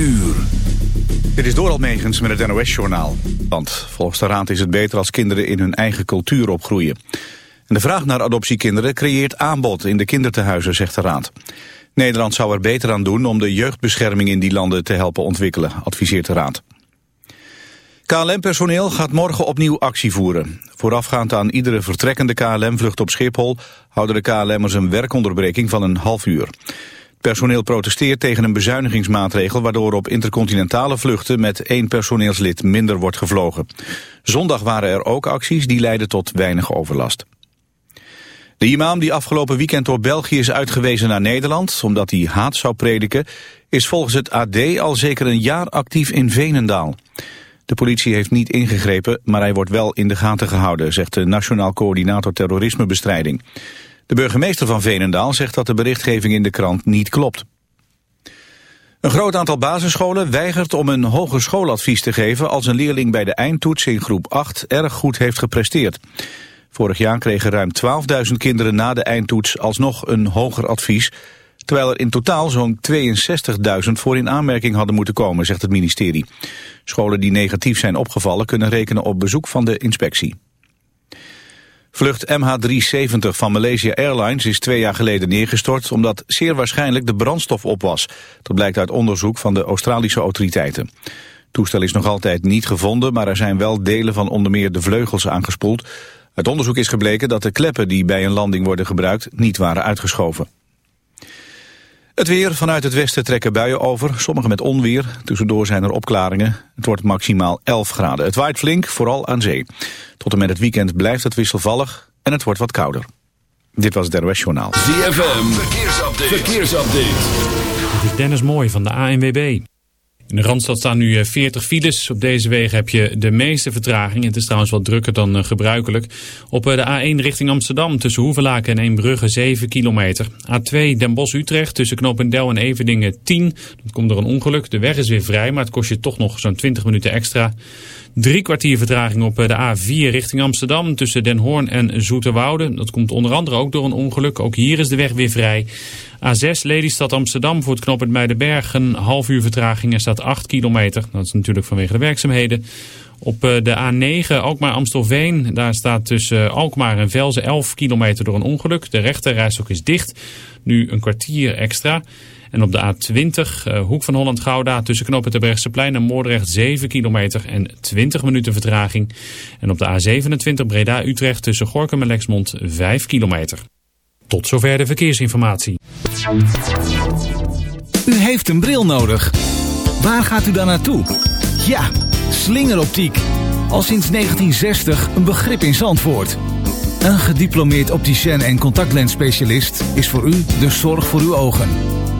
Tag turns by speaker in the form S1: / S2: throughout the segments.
S1: uur.
S2: Dit is Doral Megens met het NOS-journaal. Want volgens de Raad is het beter als kinderen in hun eigen cultuur opgroeien. En de vraag naar adoptiekinderen creëert aanbod in de kindertehuizen, zegt de Raad. Nederland zou er beter aan doen om de jeugdbescherming in die landen te helpen ontwikkelen, adviseert de Raad. KLM-personeel gaat morgen opnieuw actie voeren. Voorafgaand aan iedere vertrekkende KLM-vlucht op Schiphol... houden de KLM'ers een werkonderbreking van een half uur. Personeel protesteert tegen een bezuinigingsmaatregel... waardoor op intercontinentale vluchten met één personeelslid minder wordt gevlogen. Zondag waren er ook acties die leidden tot weinig overlast. De imam die afgelopen weekend door België is uitgewezen naar Nederland... omdat hij haat zou prediken... is volgens het AD al zeker een jaar actief in Venendaal. De politie heeft niet ingegrepen, maar hij wordt wel in de gaten gehouden... zegt de Nationaal Coördinator Terrorismebestrijding. De burgemeester van Venendaal zegt dat de berichtgeving in de krant niet klopt. Een groot aantal basisscholen weigert om een hogerschooladvies te geven... als een leerling bij de eindtoets in groep 8 erg goed heeft gepresteerd. Vorig jaar kregen ruim 12.000 kinderen na de eindtoets alsnog een hoger advies... terwijl er in totaal zo'n 62.000 voor in aanmerking hadden moeten komen, zegt het ministerie. Scholen die negatief zijn opgevallen kunnen rekenen op bezoek van de inspectie. Vlucht MH370 van Malaysia Airlines is twee jaar geleden neergestort... omdat zeer waarschijnlijk de brandstof op was. Dat blijkt uit onderzoek van de Australische autoriteiten. Het toestel is nog altijd niet gevonden... maar er zijn wel delen van onder meer de vleugels aangespoeld. Uit onderzoek is gebleken dat de kleppen die bij een landing worden gebruikt... niet waren uitgeschoven. Het weer vanuit het westen trekken buien over, sommige met onweer. Tussendoor zijn er opklaringen. Het wordt maximaal 11 graden. Het waait flink, vooral aan zee. Tot en met het weekend blijft het wisselvallig en het wordt wat kouder. Dit was het RWS Journaal.
S1: ZFM, verkeersupdate. verkeersupdate.
S3: Dit is Dennis Mooi van de ANWB. In de Randstad staan nu 40 eh, files. Op deze wegen heb je de meeste vertraging. Het is trouwens wat drukker dan eh, gebruikelijk. Op eh, de A1 richting Amsterdam tussen Hoevelaken en Eembrugge 7 kilometer. A2 Den Bosch-Utrecht tussen Knopendel en Everdingen 10. Dat komt door een ongeluk. De weg is weer vrij, maar het kost je toch nog zo'n 20 minuten extra. Drie kwartier vertraging op de A4 richting Amsterdam tussen Den Hoorn en Zoeterwoude. Dat komt onder andere ook door een ongeluk. Ook hier is de weg weer vrij. A6 Lelystad Amsterdam voor het knooppunt Muidenberg. Een half uur vertraging. Er staat 8 kilometer. Dat is natuurlijk vanwege de werkzaamheden. Op eh, de A9 Alkmaar Amstelveen. Daar staat tussen Alkmaar en Velzen 11 kilometer door een ongeluk. De rechterrijstok is dicht. Nu een kwartier extra. En op de A20 uh, Hoek van Holland Gouda tussen knooppunt plein en Moordrecht 7 kilometer en 20 minuten vertraging. En op de A27 Breda Utrecht tussen Gorkum en Lexmond 5 kilometer. Tot zover de verkeersinformatie.
S4: U heeft een bril nodig. Waar gaat u dan naartoe? Ja, slingeroptiek. Al sinds 1960 een begrip in Zandvoort. Een gediplomeerd opticien en contactlensspecialist is voor u de zorg voor uw ogen.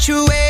S5: infatuated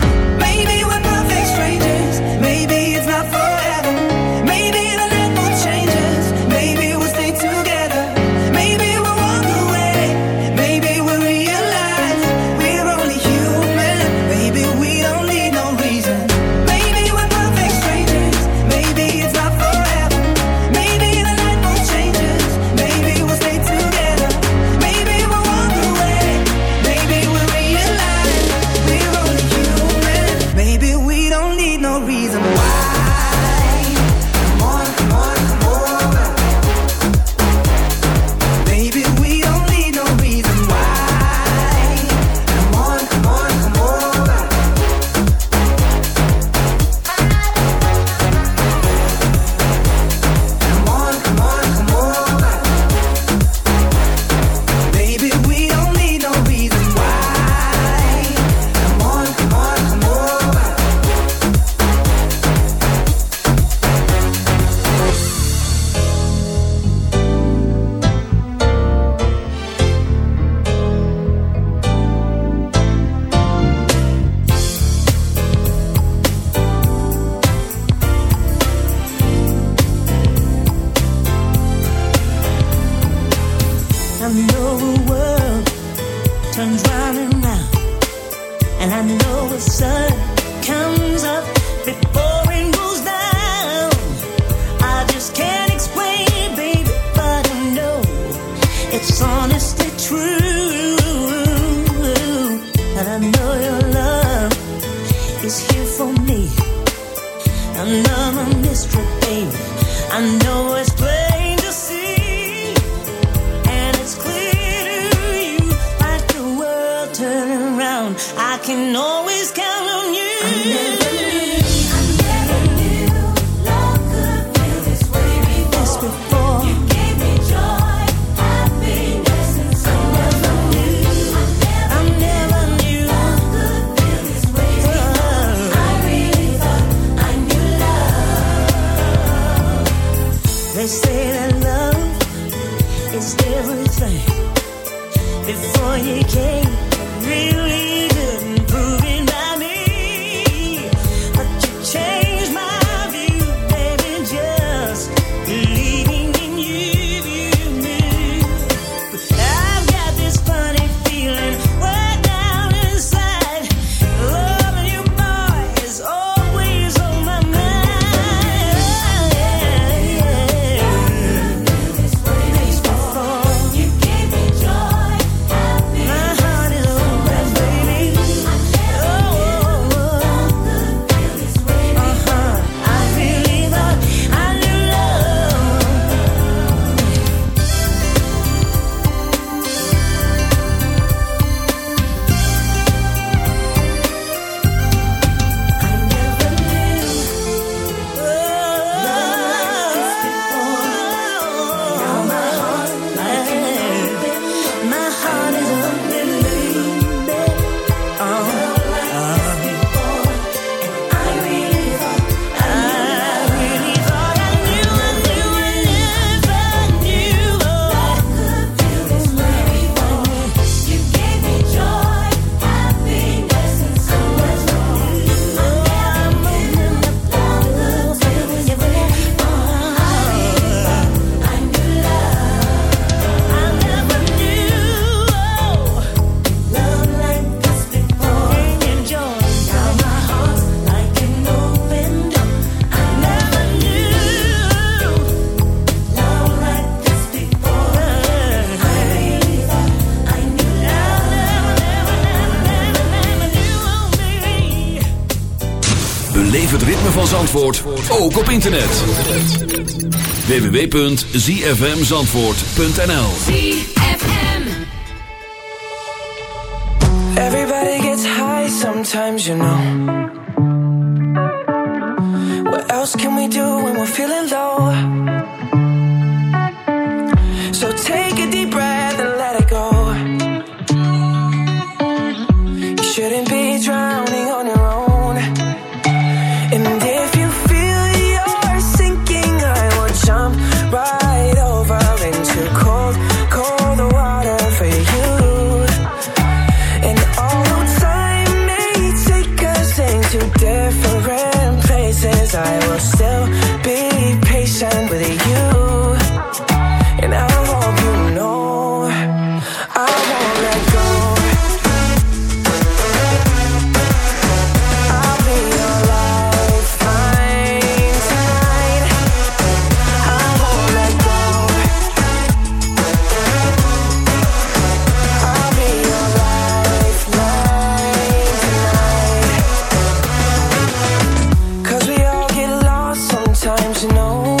S6: No.
S1: Zandvoort ook op internet. www.zfmzandvoort.nl
S7: Everybody gets high sometimes, you know What else can we do when we're feeling low? times you know.